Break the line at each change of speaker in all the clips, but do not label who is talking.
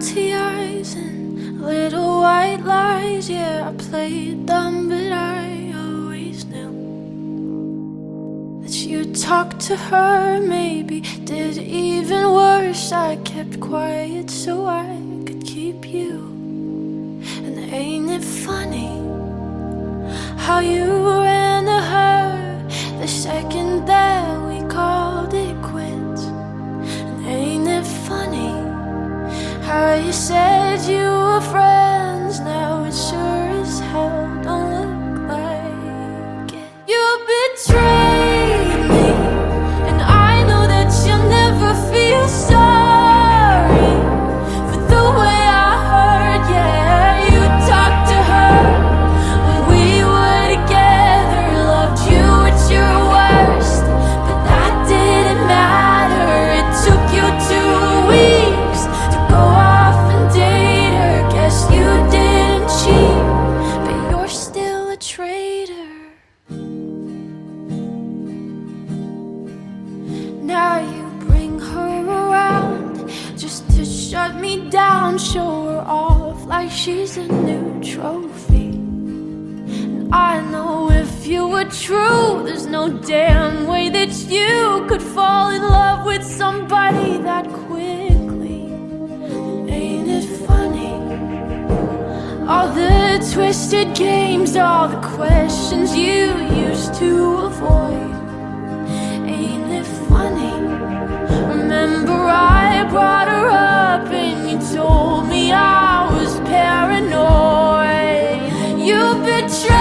tears and little white lies. Yeah, I played them, but I always knew that you talked to her, maybe did even worse. I kept quiet so I could keep you. And ain't it funny how you? You said you were friends, now it sure as hell don't look like it. You betrayed. show her off like she's a new trophy. And I know if you were true, there's no damn way that you could fall in love with somebody that quickly. Ain't it funny? All the twisted games, all the questions you used to avoid. Ain't it funny? the.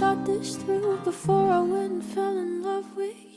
thought this through before I went and fell in love with you.